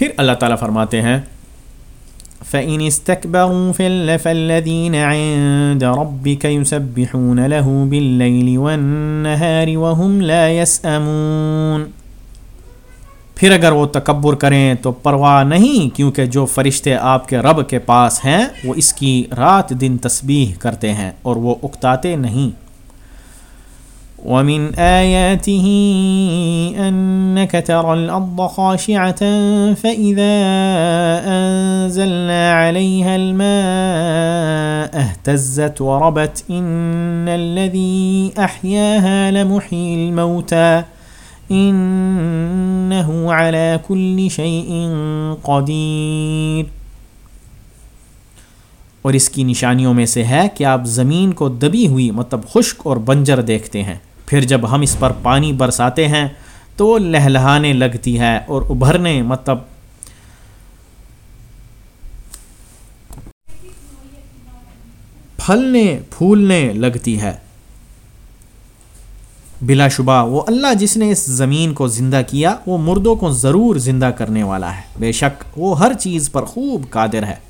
پھر اللہ تعالیٰ فرماتے ہیں، فَإِنِ اسْتَكْبَرُوا فَالَّذِينَ عِندَ رَبِّكَ يُسَبِّحُونَ لَهُ بِاللَّيْلِ وَالنَّهَارِ وَهُمْ لَا يَسْأَمُونَ۔ پھر اگر وہ تکبر کریں تو پرواہ نہیں، کیونکہ جو فرشتے آپ کے رب کے پاس ہیں، وہ اس کی رات دن تسبیح کرتے ہیں اور وہ اکتاتے نہیں۔ ومن آياته أنك ترى الأرض خاشعة فإذا أنزلنا عليها الماء اهتزت وربت إن الذي أحياها لمحيي الموتى إنه على كل شيء قدير اور اس کی نشانیوں میں سے ہے کہ آپ زمین کو دبی ہوئی مطلب خشک اور بنجر دیکھتے ہیں پھر جب ہم اس پر پانی برساتے ہیں تو وہ لہلہانے لگتی ہے اور ابھرنے مطلب پھلنے، پھولنے لگتی ہے۔ بلا شبہ وہ اللہ جس نے اس زمین کو زندہ کیا، وہ مردوں کو ضرور زندہ کرنے والا ہے۔ بے شک وہ ہر چیز پر خوب قادر ہے۔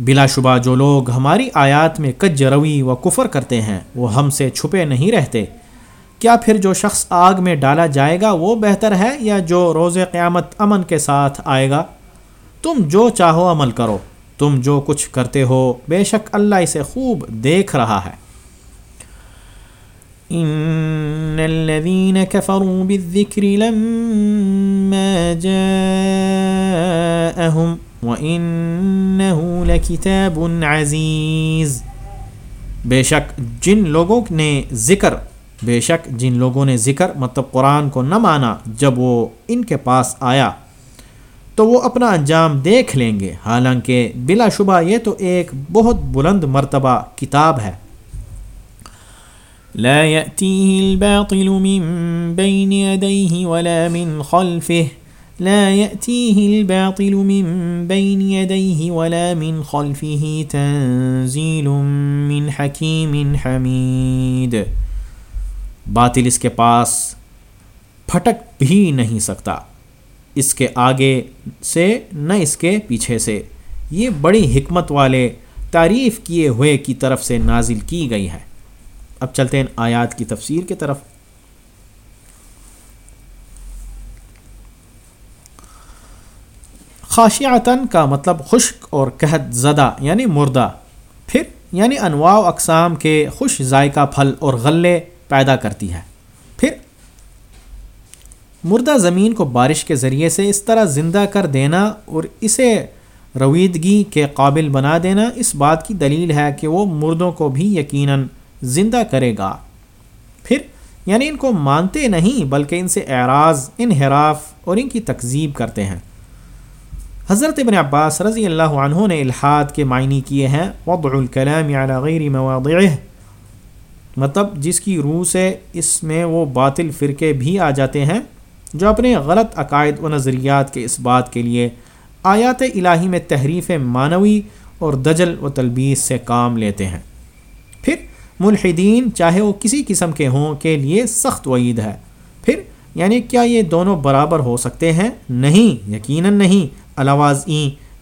بلا شبہ جو لوگ ہماری آیات میں کج روی و کفر کرتے ہیں، وہ ہم سے چھپے نہیں رہتے۔ کیا پھر جو شخص آگ میں ڈالا جائے گا، وہ بہتر ہے یا جو روز قیامت امن کے ساتھ آئے گا؟ تم جو چاہو عمل کرو۔ تم جو کچھ کرتے ہو، بے شک اللہ اسے خوب دیکھ رہا ہے۔ ان الذين كفروا بالذكر لما جاءهم وَإِنَّهُ لَكِتَابٌ عَزِيزٌ بے شک جن لوگوں نے ذکر بے شک جن لوگوں نے ذکر مطلب قرآن کو نہ مانا جب وہ ان کے پاس آیا تو وہ اپنا انجام دیکھ لیں گے۔ حالانکہ بلا شبہ یہ تو ایک بہت بلند مرتبہ کتاب ہے۔ لا يأتيه الباطل من بين يديه ولا من خلفه لا يأتيه الباطل من بين يديه ولا من خلفه تنزيل من حكيم حميد۔ باطل اس کے پاس پھٹک بھی نہیں سکتا۔ اس کے آگے سے نہ اس کے پیچھے سے۔ یہ بڑی حکمت والے تعریف کیے ہوئے کی طرف سے نازل کی گئی ہے۔ اب چلتے ہیں آیات کی تفسیر کی طرف۔ خاشعتاً کا مطلب خشک اور قحط زدہ یعنی مردہ۔ پھر یعنی انواع و اقسام کے خوش ذائقہ پھل اور غلے پیدا کرتی ہے۔ پھر، مردہ زمین کو بارش کے ذریعے سے اس طرح زندہ کر دینا اور اسے رویدگی کے قابل بنا دینا اس بات کی دلیل ہے کہ وہ مردوں کو بھی یقیناً زندہ کرے گا۔ پھر یعنی ان کو مانتے نہیں بلکہ ان سے اعراض، انحراف اور ان کی تکذیب کرتے ہیں۔ حضرت ابن عباس رضی اللہ عنہ نے الحاد کے معنی کیے ہیں، وضع الکلام علی غیر مواضعه مطلب جس کی روح سے اس میں وہ باطل فرقے بھی آ جاتے ہیں، جو اپنے غلط عقائد و نظریات کے اس بات کے لیے آیات الہی میں تحریف معنوی اور دجل و تلبیس سے کام لیتے ہیں۔ پھر ملحدین چاہے وہ کسی قسم کے ہوں کے لیے سخت وعید ہے۔ پھر یعنی کیا یہ دونوں برابر ہو سکتے ہیں؟ نہیں، یقیناً نہیں۔ الاواز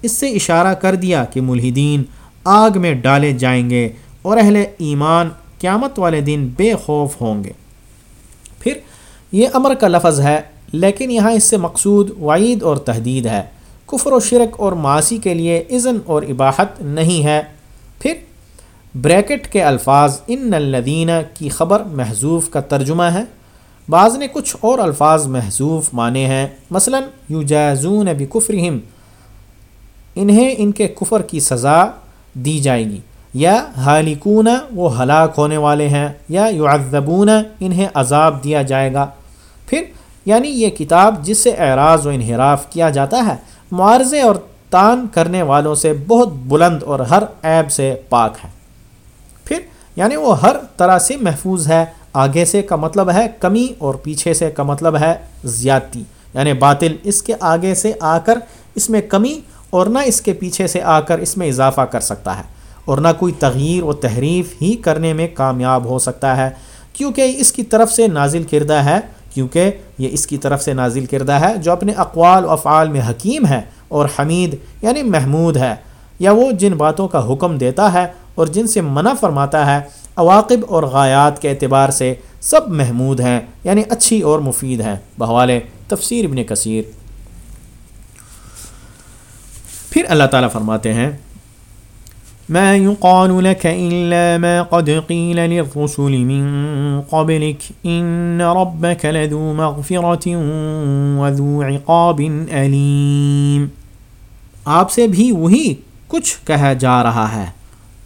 اس سے اشارہ کر دیا کہ ملحدین آگ میں ڈالے جائیں گے اور اہل ایمان قیامت والے دن بے خوف ہوں گے۔ پھر یہ امر کا لفظ ہے، لیکن یہاں اس سے مقصود وعید اور تحدید ہے۔ کفر و شرک اور معاشی کے لیے اذن اور اباحت نہیں ہے۔ پھر بریکٹ کے الفاظ، ان الدینہ کی خبر محضوف کا ترجمہ ہے۔ بعض نے کچھ اور الفاظ محضوف مانے ہیں، مثلا یو جازون ابی انہیں ان کے کفر کی سزا دی جائے گی، یا حالکون وہ ہلاک ہونے والے ہیں، یا یعذبون انہیں عذاب دیا جائے گا۔ پھر یعنی یہ کتاب جس سے اعراض و انحراف کیا جاتا ہے، معارضے اور تان کرنے والوں سے بہت بلند اور ہر عیب سے پاک ہے۔ پھر یعنی وہ ہر طرح سے محفوظ ہے آگے سے کا مطلب ہے کمی اور پیچھے سے کا مطلب ہے زیادتی۔ یعنی باطل اس کے آگے سے آ کر اس میں کمی اور نہ اس کے پیچھے سے آ کر اس میں اضافہ کر سکتا ہے۔ اور نہ کوئی تغییر و تحریف ہی کرنے میں کامیاب ہو سکتا ہے۔ کیونکہ اس کی طرف سے نازل کردہ ہے، کیونکہ یہ اس کی طرف سے نازل کردہ ہے جو اپنے اقوال و افعال میں حکیم ہے اور حمید یعنی محمود ہے۔ یا وہ جن باتوں کا حکم دیتا ہے اور جن سے منع فرماتا ہے عواقب اور غایات کے اعتبار سے سب محمود ہیں یعنی اچھی اور مفید ہیں۔ بحوال تفسیر ابن کثیر۔ پھر اللہ تعالیٰ فرماتے ہیں، ما يقال لك إلا ما قد قيل للرسل من قبلك، إن ربك لذو مغفرة وذو عقاب أليم۔ آپ سے بھی وہی کچھ کہا جا رہا ہے۔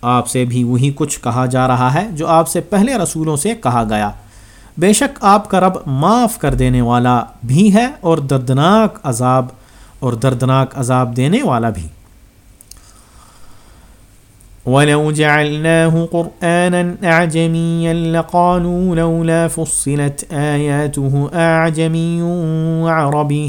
آپ سے بھی وہی کچھ کہا جا رہا ہے جو آپ سے پہلے رسولوں سے کہا گیا۔ بے شک آپ کا رب معاف کر دینے والا بھی ہے اور دردناک عذاب اور دردناک عذاب دینے والا بھی۔ ولو جعلناه قرآنا أعجميا لقالوا لولا فصلت آياته أعجمي وعربي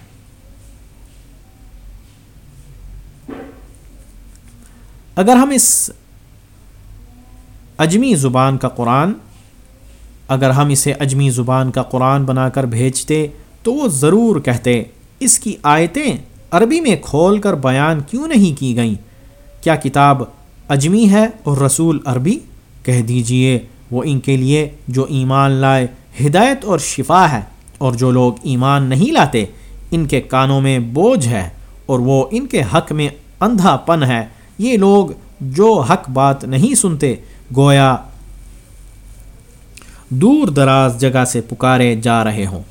اگر ہم اس اجمی زبان کا قرآن، اگر ہم اسے اجمی زبان کا قرآن بنا کر بھیجتے، تو وہ ضرور کہتے، اس کی آیتیں عربی میں کھول کر بیان کیوں نہیں کی گئیں؟ کیا کتاب اجمی ہے اور رسول عربی؟ کہہ دیجیے، وہ ان کے لیے جو ایمان لائے ہدایت اور شفا ہے، اور جو لوگ ایمان نہیں لاتے، ان کے کانوں میں بوجھ ہے، اور وہ ان کے حق میں اندھا پن ہے۔ یہ لوگ جو حق بات نہیں سنتے، گویا دور دراز جگہ سے پکارے جا رہے ہوں۔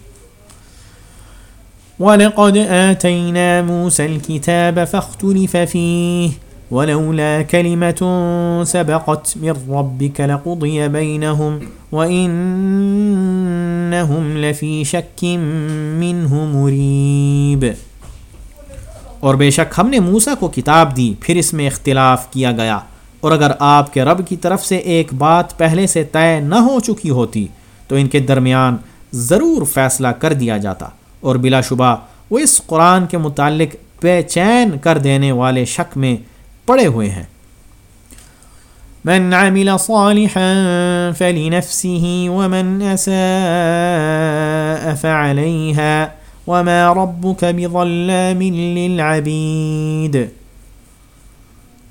وَلَقَدْ آتَيْنَا مُوسَى الْكِتَابَ فَاخْتُلِفَ فِيهِ ولولا كلمة سبقت من ربك لقضي بينهم وإنهم لفي شك منه مريب۔ اور بے شک ہم نے موسا کو کتاب دی، پھر اس میں اختلاف کیا گیا۔ اور اگر آپ کے رب کی طرف سے ایک بات پہلے سے طے نہ ہو چکی ہوتی، تو ان کے درمیان ضرور فیصلہ کر دیا جاتا۔ اور بلا شبہ وہ اس قرآن کے متعلق بے چین کر دینے والے شک میں پڑے ہوئے ہیں۔ من عمل صالحا فلنفسه ومن أساء فعليها۔ وما ربك بظلام للعبيد۔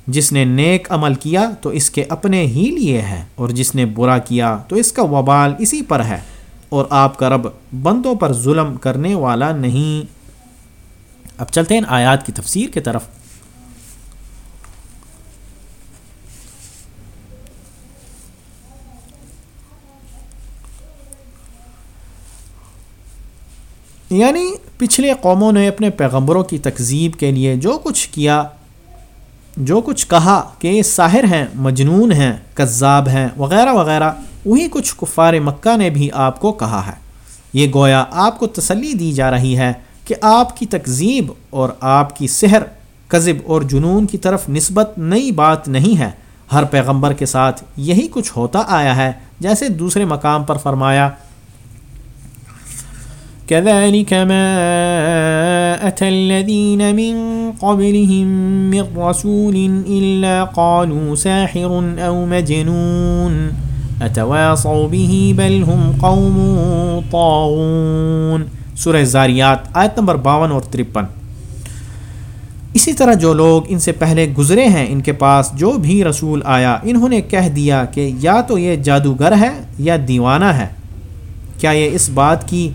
جس نے نیک عمل کیا تو اس کے اپنے ہی لیے ہے، اور جس نے برا کیا تو اس کا وبال اسی پر ہے۔ اور آپ کا رب بندوں پر ظلم کرنے والا نہیں۔ اب چلتے ہیں آیات کی تفسیر کی طرف۔ یعنی پچھلے قوموں نے اپنے پیغمبروں کی تکذیب کے لیے جو کچھ کیا، جو کچھ کہا کہ یہ ساحر ہیں، مجنون ہیں، کذاب ہیں، وغیرہ وغیرہ، وہی کچھ کفار مکہ نے بھی آپ کو کہا ہے۔ یہ گویا آپ کو تسلی دی جا رہی ہے کہ آپ کی تکذیب اور آپ کی سحر قذب اور جنون کی طرف نسبت نئی بات نہیں ہے۔ ہر پیغمبر کے ساتھ یہی کچھ ہوتا آیا ہے، جیسے دوسرے مقام پر فرمایا كذلك ما أتى الذين من قبلهم من رسول إلا قالوا ساحر أو مجنون أتواصوا به بل هم قوم طاغون. سورہ زاریات آیت نمبر باون اور ترپن. اسی طرح جو لوگ ان سے پہلے گزرے ہیں، ان کے پاس جو بھی رسول آیا، انہوں نے کہہ دیا کہ یا تو یہ جادوگر ہے یا دیوانہ ہے۔ کیا یہ اس بات کی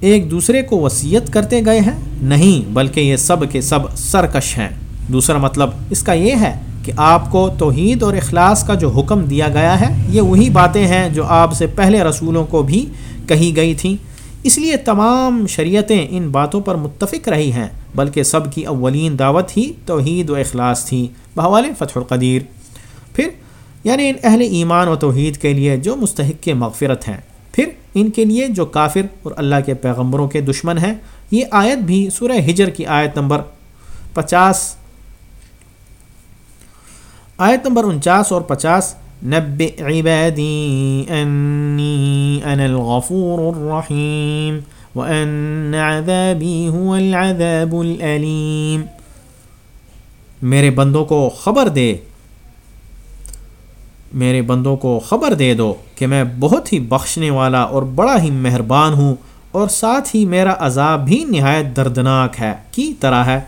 ایک دوسرے کو وصیت کرتے گئے ہیں؟ نہیں، بلکہ یہ سب کے سب سرکش ہیں۔ دوسرا مطلب اس کا یہ ہے کہ آپ کو توحید اور اخلاص کا جو حکم دیا گیا ہے، یہ وہی باتیں ہیں جو آپ سے پہلے رسولوں کو بھی کہی گئی تھیں۔ اس لیے تمام شریعتیں ان باتوں پر متفق رہی ہیں، بلکہ سب کی اولین دعوت ہی توحید و اخلاص تھی۔ بحوال فتح القدیر۔ پھر یعنی ان اہل ایمان و توحید کے لیے جو مستحق مغفرت ہیں۔ ان کے لیے جو کافر اور اللہ کے پیغمبروں کے دشمن ہیں، یہ آیت بھی سورہ ہجر کی آیت نمبر پچاس۔ آیت نمبر انچاس اور پچاس۔ نب عبادی، انی انا الغفور الرحیم وان عذابی هو العذاب العلیم میرے بندوں کو خبر دے میرے بندوں کو خبر دے دو کہ میں بہت ہی بخشنے والا اور بڑا ہی مہربان ہوں اور ساتھ ہی میرا عذاب بھی نہایت دردناک ہے، کی طرح ہے؟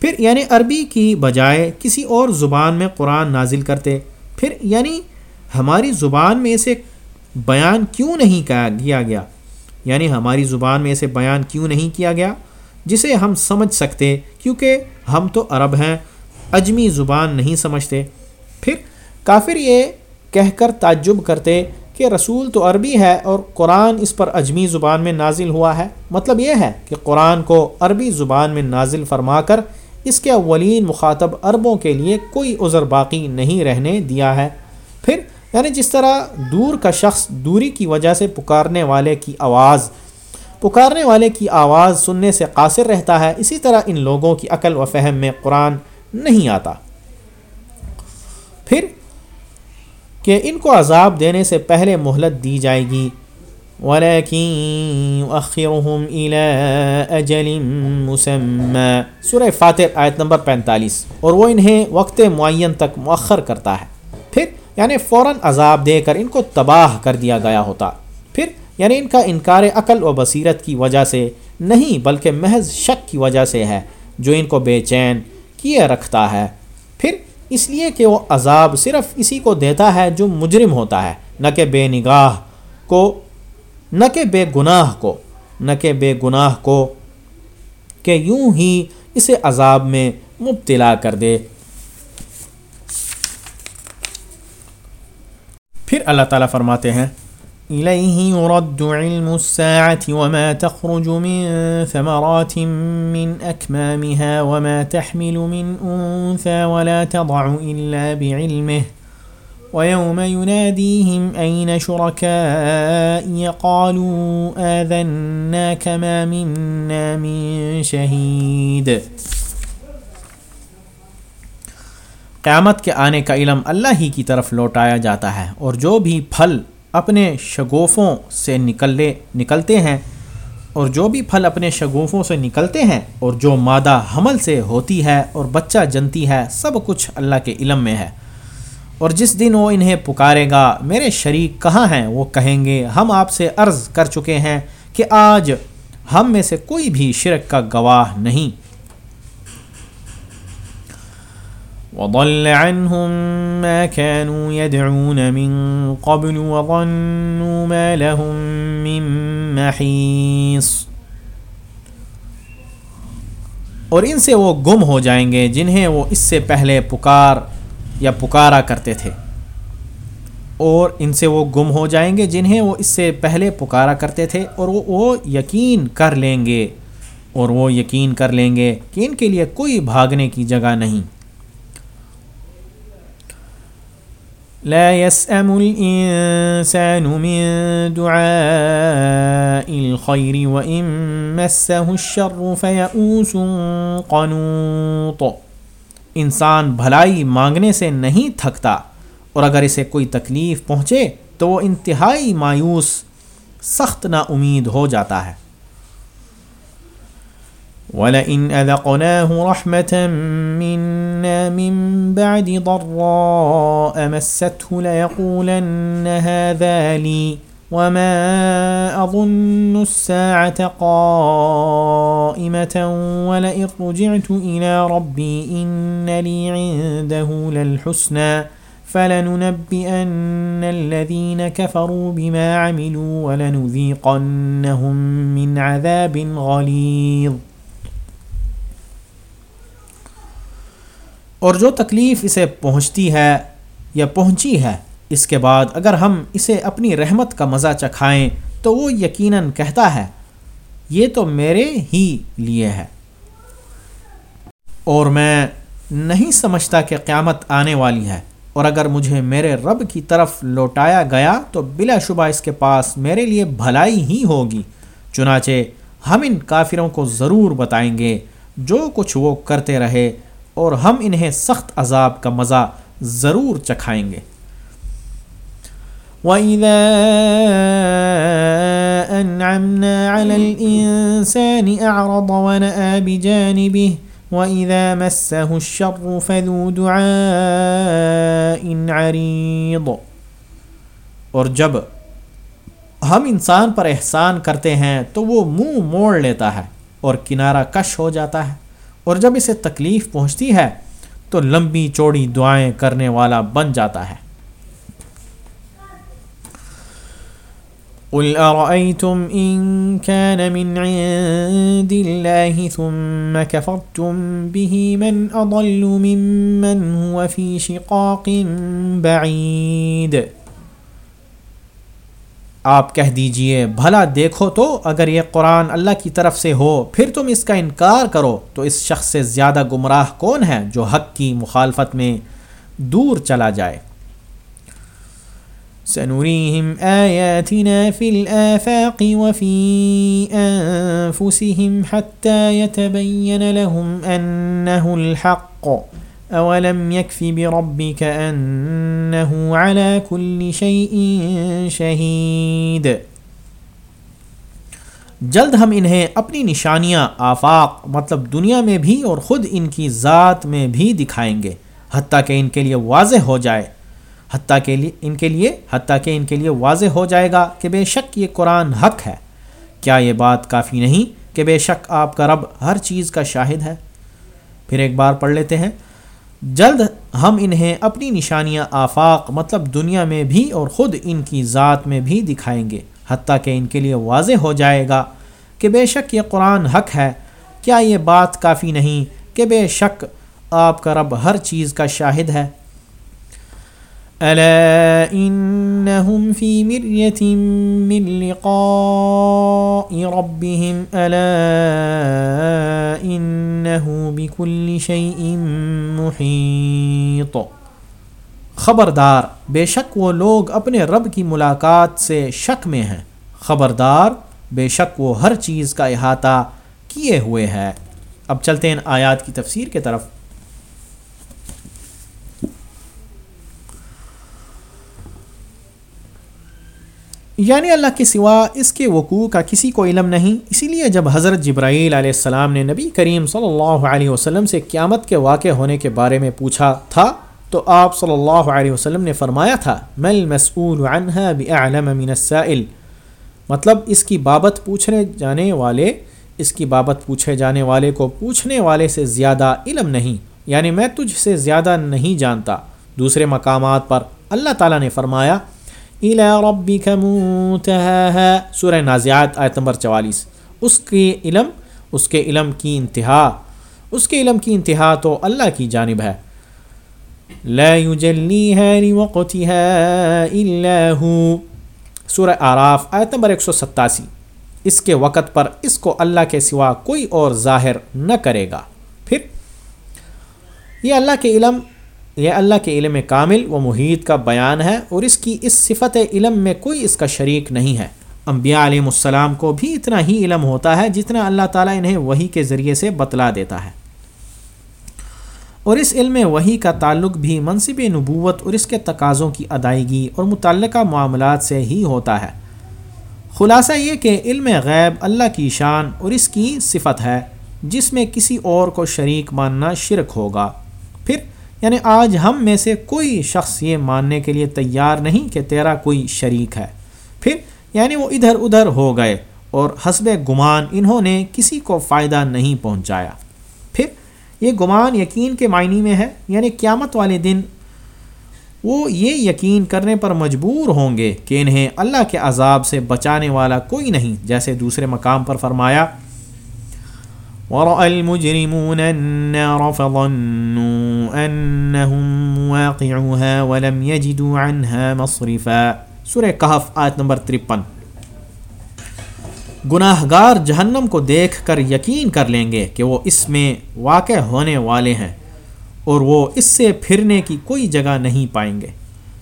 پھر یعنی عربی کی بجائے کسی اور زبان میں قرآن نازل کرتے، پھر یعنی ہماری زبان میں اسے بیان کیوں نہیں کیا گیا؟ یعنی ہماری زبان میں اسے بیان کیوں نہیں کیا گیا؟ جسے ہم سمجھ سکتے، کیونکہ ہم تو عرب ہیں، اجمی زبان نہیں سمجھتے۔ پھر کافر یہ کہہ کر تعجب کرتے کہ رسول تو عربی ہے اور قرآن اس پر اجمی زبان میں نازل ہوا ہے۔ مطلب یہ ہے کہ قرآن کو عربی زبان میں نازل فرما کر اس کے اولین مخاطب عربوں کے لیے کوئی عذر باقی نہیں رہنے دیا ہے۔ پھر یعنی جس طرح دور کا شخص دوری کی وجہ سے پکارنے والے کی آواز، پکارنے والے کی آواز سننے سے قاصر رہتا ہے، اسی طرح ان لوگوں کی عقل و فہم میں قرآن نہیں آتا۔ پھر کہ ان کو عذاب دینے سے پہلے مہلت دی جائے گی۔ سورہ فاتر آیت نمبر پینتالیس۔ اور وہ انہیں وقت معین تک مؤخر کرتا ہے۔ پھر یعنی فوراً عذاب دے کر ان کو تباہ کر دیا گیا ہوتا۔ پھر یعنی ان کا انکار عقل و بصیرت کی وجہ سے نہیں، بلکہ محض شک کی وجہ سے ہے جو ان کو بے چین کیے رکھتا ہے۔ اس لیے کہ وہ عذاب صرف اسی کو دیتا ہے جو مجرم ہوتا ہے، نہ کہ بے نگاہ کو، نہ کہ بے گناہ کو، نہ کہ بے گناہ کو کہ یوں ہی اسے عذاب میں مبتلا کر دے۔ پھر اللہ تعالیٰ فرماتے ہیں إليه يرد علم الساعة وما تخرج من ثمرات من أكمامها وما تحمل من أنثى ولا تضع إلا بعلمه. ويوم يناديهم أين شركائي؟ قالوا آذنا كما منا من شهيد. قیامت کے آنے کا علم اللہ ہی کی طرف لوٹایا جاتا ہے اور جو بھی پھل اپنے شگوفوں سے نکلے، نکلتے ہیں اور جو بھی پھل اپنے شگوفوں سے نکلتے ہیں اور جو مادہ حمل سے ہوتی ہے اور بچہ جنتی ہے، سب کچھ اللہ کے علم میں ہے۔ اور جس دن وہ انہیں پکارے گا، میرے شریک کہاں ہیں؟ وہ کہیں گے، ہم آپ سے عرض کر چکے ہیں کہ آج ہم میں سے کوئی بھی شرک کا گواہ نہیں۔ وضل عنهم ما كانوا يدعون من قبل وظنوا ما لهم من محيص۔ اور ان سے وہ گم ہو جائیں گے جنہیں وہ اس سے پہلے پکار یا پکارا کرتے تھے۔ اور ان سے وہ گم ہو جائیں گے جنہیں وہ اس سے پہلے پکارا کرتے تھے۔ اور وہ وہ یقین کر لیں گے۔ اور وہ یقین کر لیں گے کہ ان کے لیے کوئی بھاگنے کی جگہ نہیں۔ لا يسأم الإنسان من دعاء الخير وإن مسه الشر فيئوس قنوط۔ انسان بھلائی مانگنے سے نہیں تھکتا اور اگر اسے کوئی تکلیف پہنچے تو وہ انتہائی مایوس، سخت نا امید ہو جاتا ہے۔ وَلَئِنْ أَذَقْنَاهُ رَحْمَةً مِنَّا مِنْ بَعْدِ ضَرَّاءَ مَسَّتْهُ لَيَقُولَنَّ هَذَا لِي وَمَا أَظُنُّ السَّاعَةَ قَائِمَةً وَلَئِنْ رُجِعْتُ إِلَى رَبِّي إِنَّ لِي عِنْدَهُ لَلْحُسْنَى فلننبئن الذين كفروا بما عملوا ولنذيقنهم من عذاب غليظ اور جو تکلیف اسے پہنچتی ہے یا پہنچی ہے، اس کے بعد اگر ہم اسے اپنی رحمت کا مزہ چکھائیں تو وہ یقیناً کہتا ہے، یہ تو میرے ہی لیے ہے۔ اور میں نہیں سمجھتا کہ قیامت آنے والی ہے۔ اور اگر مجھے میرے رب کی طرف لوٹایا گیا تو بلا شبہ اس کے پاس میرے لیے بھلائی ہی ہوگی۔ چنانچہ ہم ان کافروں کو ضرور بتائیں گے، جو کچھ وہ کرتے رہے اور ہم انہیں سخت عذاب کا مزہ ضرور چکھائیں گے۔ وَإِذَا أَنْعَمْنَا عَلَى الْإِنسَانِ أَعْرَضَ وَنَأَى بِجَانِبِهِ وَإِذَا مَسَّهُ الشَّرُّ فَذُو دُعَاءٍ عَرِيض۔ اور جب ہم انسان پر احسان کرتے ہیں تو وہ منہ مو موڑ لیتا ہے اور کنارہ کش ہو جاتا ہے۔ اور جب اسے تکلیف پہنچتی ہے تو لمبی چوڑی دعائیں کرنے والا بن جاتا ہے۔ قل أرأيتم إن كان من عند الله ثم كفرتم به من أضل ممن هو في شقاق بعيد آپ کہہ دیجیے، بھلا دیکھو تو اگر یہ قرآن اللہ کی طرف سے ہو، پھر تم اس کا انکار کرو۔ تو اس شخص سے زیادہ گمراہ کون ہے جو حق کی مخالفت میں دور چلا جائے؟ سنريهم آياتنا في الآفاق وفي أنفسهم حتى يتبين لهم أنه الحق. اولم يكفي بربك انه على كل شيء شهيد۔ جلد ہم انہیں اپنی نشانیاں، آفاق مطلب دنیا میں بھی اور خود ان کی ذات میں بھی دکھائیں گے، حتیٰ کہ ان کے لیے واضح ہو جائے۔ حتیٰ کہ ان کے لیے حتیٰ کہ ان کے لیے واضح ہو جائے گا کہ بے شک یہ قرآن حق ہے۔ کیا یہ بات کافی نہیں کہ بے شک آپ کا رب ہر چیز کا شاہد ہے؟ پھر ایک بار پڑھ لیتے ہیں۔ جلد ہم انہیں اپنی نشانیاں آفاق مطلب دنیا میں بھی اور خود ان کی ذات میں بھی دکھائیں گے، حتیٰ کہ ان کے لیے واضح ہو جائے گا کہ بے شک یہ قرآن حق ہے۔ کیا یہ بات کافی نہیں کہ بے شک آپ کا رب ہر چیز کا شاہد ہے؟ ألا إنهم في مرية من لقاء ربهم ألا إنه بكل شيء محيط۔ خبردار، بے شک وہ لوگ اپنے رب کی ملاقات سے شک میں ہیں۔ خبردار، بے شک وہ ہر چیز کا احاطہ کیے ہوئے ہے۔ اب چلتے ہیں آیات کی تفسیر کے طرف۔ یعنی اللہ کے سوا اس کے وقوع کا کسی کو علم نہیں۔ اسی لیے جب حضرت جبرائیل علیہ السلام نے نبی کریم صلی اللہ علیہ وسلم سے قیامت کے واقع ہونے کے بارے میں پوچھا تھا، تو آپ صلی اللہ علیہ وسلم نے فرمایا تھا مل مسعول عنها بعلم من السائل مطلب اس کی بابت پوچھنے جانے والے، اس کی بابت پوچھے جانے والے کو پوچھنے والے سے زیادہ علم نہیں۔ یعنی میں تجھ سے زیادہ نہیں جانتا۔ دوسرے مقامات پر اللہ تعالیٰ نے فرمایا الى ربك منتهاها. سورہ نازعات، آیت نمبر چوالیس. اس کے علم، اس کے علم کی انتہا، اس کے علم کی انتہا تو اللہ کی جانب ہے. لا يجليها لوقتها الا هو. سورہ آراف آیت نمبر 187 اس کے وقت پر اس کو اللہ کے سوا کوئی اور ظاہر نہ کرے گا. پھر، یہ اللہ کے علم یہ اللہ کے علم کامل و محیط کا بیان ہے اور اس کی اس صفت علم میں کوئی اس کا شریک نہیں ہے۔ انبیاء علیہ السلام کو بھی اتنا ہی علم ہوتا ہے جتنا اللہ تعالیٰ انہیں وہی کے ذریعے سے بتلا دیتا ہے۔ اور اس علم وہی کا تعلق بھی منصب نبوت اور اس کے تقاضوں کی ادائیگی اور متعلقہ معاملات سے ہی ہوتا ہے۔ خلاصہ یہ کہ علم غیب اللہ کی شان اور اس کی صفت ہے جس میں کسی اور کو شریک ماننا شرک ہوگا۔ پھر یعنی آج ہم میں سے کوئی شخص یہ ماننے کے لیے تیار نہیں کہ تیرا کوئی شریک ہے۔ پھر یعنی وہ ادھر ادھر ہو گئے اور حسب گمان انہوں نے کسی کو فائدہ نہیں پہنچایا۔ پھر یہ گمان یقین کے معنی میں ہے یعنی قیامت والے دن وہ یہ یقین کرنے پر مجبور ہوں گے کہ انہیں اللہ کے عذاب سے بچانے والا کوئی نہیں، جیسے دوسرے مقام پر فرمایا المجرمون النار فظنوا واقعوها ولم يجدوا عنها مصرفا۔ سورہ کہف، آیت نمبر ترپن۔ گناہ گار جہنم کو دیکھ کر یقین کر لیں گے کہ وہ اس میں واقع ہونے والے ہیں اور وہ اس سے پھرنے کی کوئی جگہ نہیں پائیں گے۔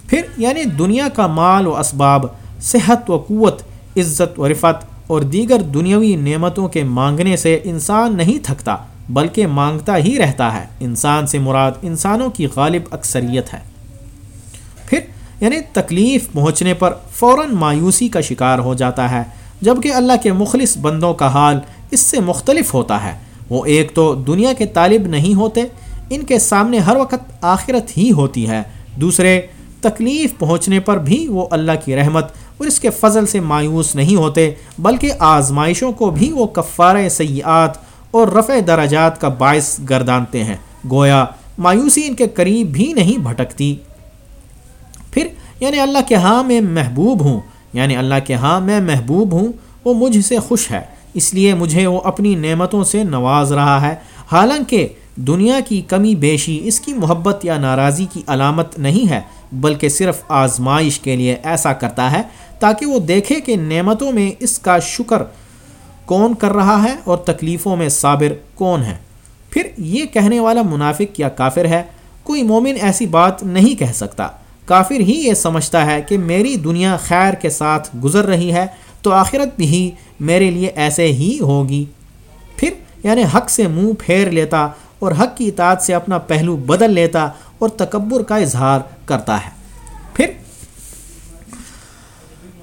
پھر یعنی دنیا کا مال و اسباب، صحت و قوت، عزت و رفت اور دیگر دنیاوی نعمتوں کے مانگنے سے انسان نہیں تھکتا، بلکہ مانگتا ہی رہتا ہے۔ انسان سے مراد انسانوں کی غالب اکثریت ہے۔ پھر یعنی تکلیف پہنچنے پر فوراً مایوسی کا شکار ہو جاتا ہے، جبکہ اللہ کے مخلص بندوں کا حال اس سے مختلف ہوتا ہے۔ وہ ایک تو دنیا کے طالب نہیں ہوتے، ان کے سامنے ہر وقت آخرت ہی ہوتی ہے۔ دوسرے، تکلیف پہنچنے پر بھی وہ اللہ کی رحمت اور اس کے فضل سے مایوس نہیں ہوتے، بلکہ آزمائشوں کو بھی وہ کفار سیاحت اور رفع دراجات کا باعث گردانتے ہیں۔ گویا مایوسی ان کے قریب بھی نہیں بھٹکتی۔ پھر یعنی اللہ کے ہاں میں محبوب ہوں یعنی اللہ کے ہاں میں محبوب ہوں، وہ مجھ سے خوش ہے۔ اس لیے مجھے وہ اپنی نعمتوں سے نواز رہا ہے۔ حالانکہ دنیا کی کمی بیشی اس کی محبت یا ناراضی کی علامت نہیں ہے، بلکہ صرف آزمائش کے لیے ایسا کرتا ہے تاکہ وہ دیکھے کہ نعمتوں میں اس کا شکر کون کر رہا ہے اور تکلیفوں میں صابر کون ہے۔ پھر یہ کہنے والا منافق یا کافر ہے، کوئی مومن ایسی بات نہیں کہہ سکتا۔ کافر ہی یہ سمجھتا ہے کہ میری دنیا خیر کے ساتھ گزر رہی ہے، تو آخرت بھی میرے لیے ایسے ہی ہوگی۔ پھر یعنی حق سے منہ پھیر لیتا اور حق کی اطاعت سے اپنا پہلو بدل لیتا اور تکبر کا اظہار کرتا ہے۔ پھر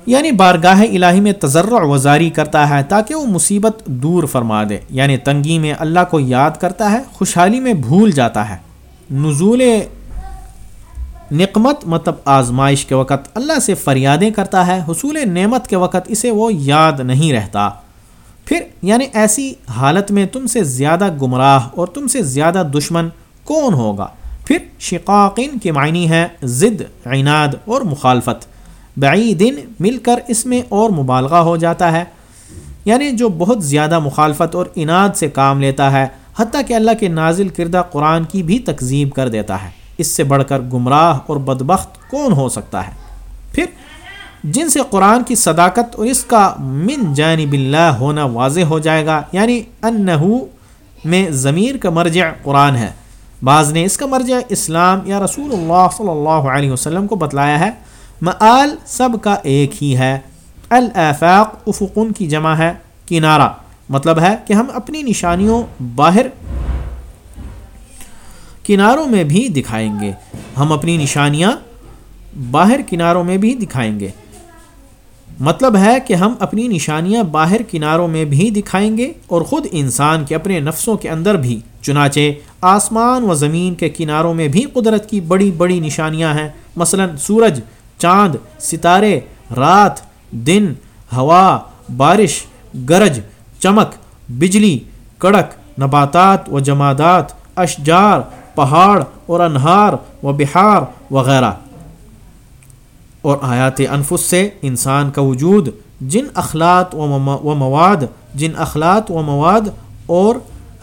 یعنی بارگاہ الہی میں تجرع وزاری کرتا ہے تاکہ وہ مصیبت دور فرما دے۔ یعنی تنگی میں اللہ کو یاد کرتا ہے، خوشحالی میں بھول جاتا ہے۔ نزول نقمت مطلب آزمائش کے وقت اللہ سے فریادیں کرتا ہے، حصول نعمت کے وقت اسے وہ یاد نہیں رہتا۔ پھر یعنی ایسی حالت میں تم سے زیادہ گمراہ اور تم سے زیادہ دشمن کون ہوگا؟ پھر شقاقین کے معنی ہے ضد، عناد اور مخالفت۔ بعیدن مل کر اس میں اور مبالغہ ہو جاتا ہے۔ یعنی جو بہت زیادہ مخالفت اور اناد سے کام لیتا ہے، حتیٰ کہ اللہ کے نازل کردہ قرآن کی بھی تکذیب کر دیتا ہے۔ اس سے بڑھ کر گمراہ اور بدبخت کون ہو سکتا ہے؟ پھر، جن سے قرآن کی صداقت اور اس کا من جانب اللہ ہونا واضح ہو جائے گا یعنی انہو میں ضمیر کا مرجع قرآن ہے۔ بعض نے اس کا مرجع اسلام یا رسول اللہ صلی اللہ علیہ وسلم کو بتلایا ہے۔ معال سب کا ایک ہی ہے۔ الافاق افقن کی جمع ہے، کنارہ۔ مطلب ہے کہ ہم اپنی نشانیوں باہر کناروں میں بھی دکھائیں گے۔ ہم اپنی نشانیاں باہر کناروں میں بھی دکھائیں گے۔ مطلب ہے کہ ہم اپنی نشانیاں باہر کناروں میں بھی دکھائیں گے اور خود انسان کے اپنے نفسوں کے اندر بھی۔ چنانچہ آسمان و زمین کے کناروں میں بھی قدرت کی بڑی بڑی نشانیاں ہیں۔ مثلا سورج چاند، ستارے، رات، دن، ہوا، بارش، گرج، چمک، بجلی، کڑک، نباتات و جمادات، اشجار، پہاڑ اور انہار و بہار وغیرہ۔ اور آیات انفس سے انسان کا وجود، جن اخلاط و مواد، جن اخلاط و مواد اور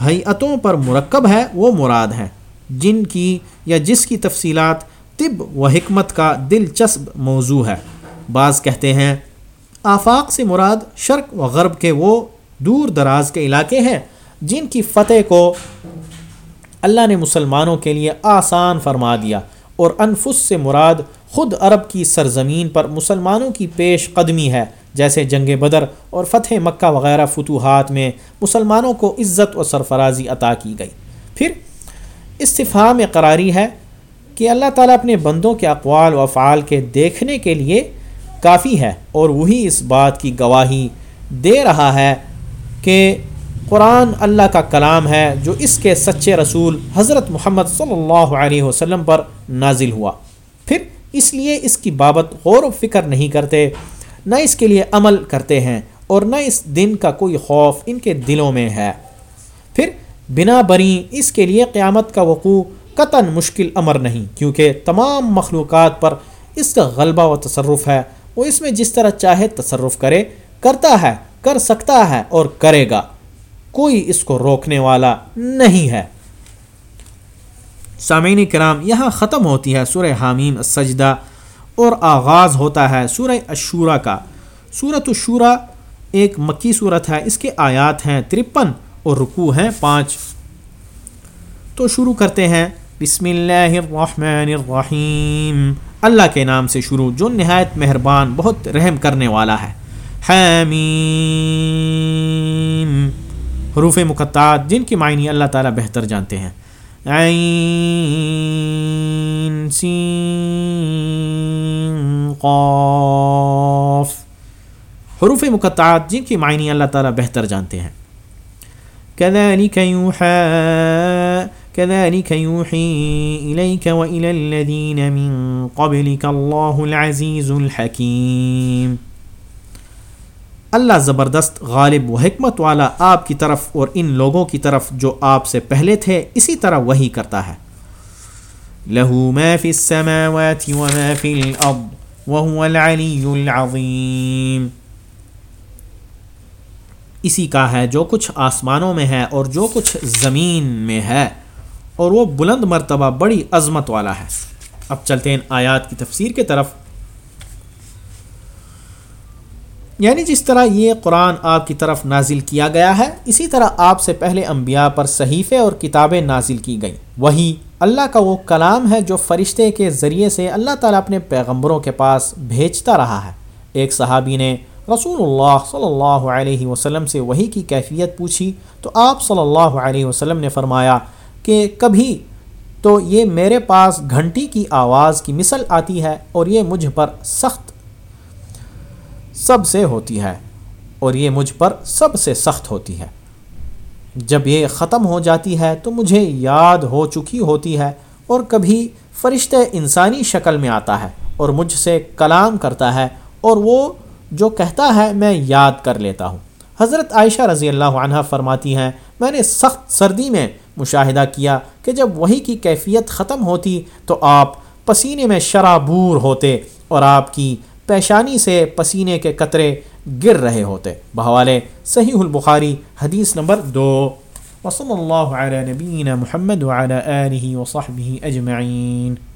حیتوں پر مرکب ہے، وہ مراد ہیں۔ جن کی یا جس کی تفصیلات طب و حکمت کا دلچسپ موضوع ہے۔ بعض کہتے ہیں، آفاق سے مراد شرق و غرب کے وہ دور دراز کے علاقے ہیں جن کی فتح کو اللہ نے مسلمانوں کے لیے آسان فرما دیا اور انفس سے مراد خود عرب کی سرزمین پر مسلمانوں کی پیش قدمی ہے، جیسے جنگ بدر اور فتح مکہ وغیرہ فتوحات میں مسلمانوں کو عزت و سرفرازی عطا کی گئی۔ پھر استفاع میں قراری ہے کہ اللہ تعالیٰ اپنے بندوں کے اقوال و افعال کے دیکھنے کے لیے کافی ہے اور وہی اس بات کی گواہی دے رہا ہے کہ قرآن اللہ کا کلام ہے جو اس کے سچے رسول حضرت محمد صلی اللہ علیہ وسلم پر نازل ہوا۔ پھر اس لیے اس کی بابت غور و فکر نہیں کرتے، نہ اس کے لیے عمل کرتے ہیں اور نہ اس دن کا کوئی خوف ان کے دلوں میں ہے۔ پھر بنا بری اس کے لیے قیامت کا وقوع قطن مشکل امر نہیں، کیونکہ تمام مخلوقات پر اس کا غلبہ و تصرف ہے۔ وہ اس میں جس طرح چاہے تصرف کرے، کرتا ہے، کر سکتا ہے اور کرے گا۔ کوئی اس کو روکنے والا نہیں ہے۔ سامعین کرام، یہاں ختم ہوتی ہے سورہ حامیم سجدہ اور آغاز ہوتا ہے سورہ اشورا کا۔ سورت الشورا ایک مکی صورت ہے، اس کے آیات ہیں ترپن اور رکوع ہیں پانچ۔ تو شروع کرتے ہیں۔ بسم اللہ الرحمن الرحیم۔ اللہ کے نام سے شروع جو نہایت مہربان، بہت رحم کرنے والا ہے۔ حامیم۔ حروف مقطعات جن کی معنی اللہ تعالیٰ بہتر جانتے ہیں۔ عین، سین، قاف۔ حروف مقطعات جن کی معنی اللہ تعالیٰ بہتر جانتے ہیں۔ كذلك يوحى كذلك يوحي إليك وإلى الذين من قبلك الله العزيز الحكيم. اللہ زبردست، غالب و حکمت والا آپ کی طرف اور ان لوگوں کی طرف جو آپ سے پہلے تھے، اسی طرح وہی کرتا ہے۔ لہو ما فی السماوات وما فی الارض وهو العلی العظیم۔ اسی کا ہے جو کچھ آسمانوں میں ہے اور جو کچھ زمین میں ہے۔ اور وہ بلند مرتبہ بڑی عظمت والا ہے۔ اب چلتے ہیں آیات کی تفسیر کی طرف۔ یعنی جس طرح یہ قرآن آپ کی طرف نازل کیا گیا ہے، اسی طرح آپ سے پہلے انبیاء پر صحیفے اور کتابیں نازل کی گئیں۔ وہی اللہ کا وہ کلام ہے جو فرشتے کے ذریعے سے اللہ تعالیٰ اپنے پیغمبروں کے پاس بھیجتا رہا ہے۔ ایک صحابی نے رسول اللہ صلی اللہ علیہ وسلم سے وہی کی کیفیت پوچھی تو آپ صلی اللہ علیہ وسلم نے فرمایا کہ کبھی تو یہ میرے پاس گھنٹی کی آواز کی مثل آتی ہے اور یہ مجھ پر سخت سب سے ہوتی ہے، اور یہ مجھ پر سب سے سخت ہوتی ہے۔ جب یہ ختم ہو جاتی ہے تو مجھے یاد ہو چکی ہوتی ہے، اور کبھی فرشتہ انسانی شکل میں آتا ہے اور مجھ سے کلام کرتا ہے، اور وہ جو کہتا ہے میں یاد کر لیتا ہوں۔ حضرت عائشہ رضی اللہ عنہ فرماتی ہیں، میں نے سخت سردی میں مشاہدہ کیا کہ جب وہی کی کیفیت ختم ہوتی تو آپ پسینے میں شرابور ہوتے اور آپ کی پیشانی سے پسینے کے قطرے گر رہے ہوتے۔ بحوالے صحیح البخاری حدیث نمبر دو۔ وصل اللہ علیہ نبین محمد وعلی آلہ وصحبہ اجمعین۔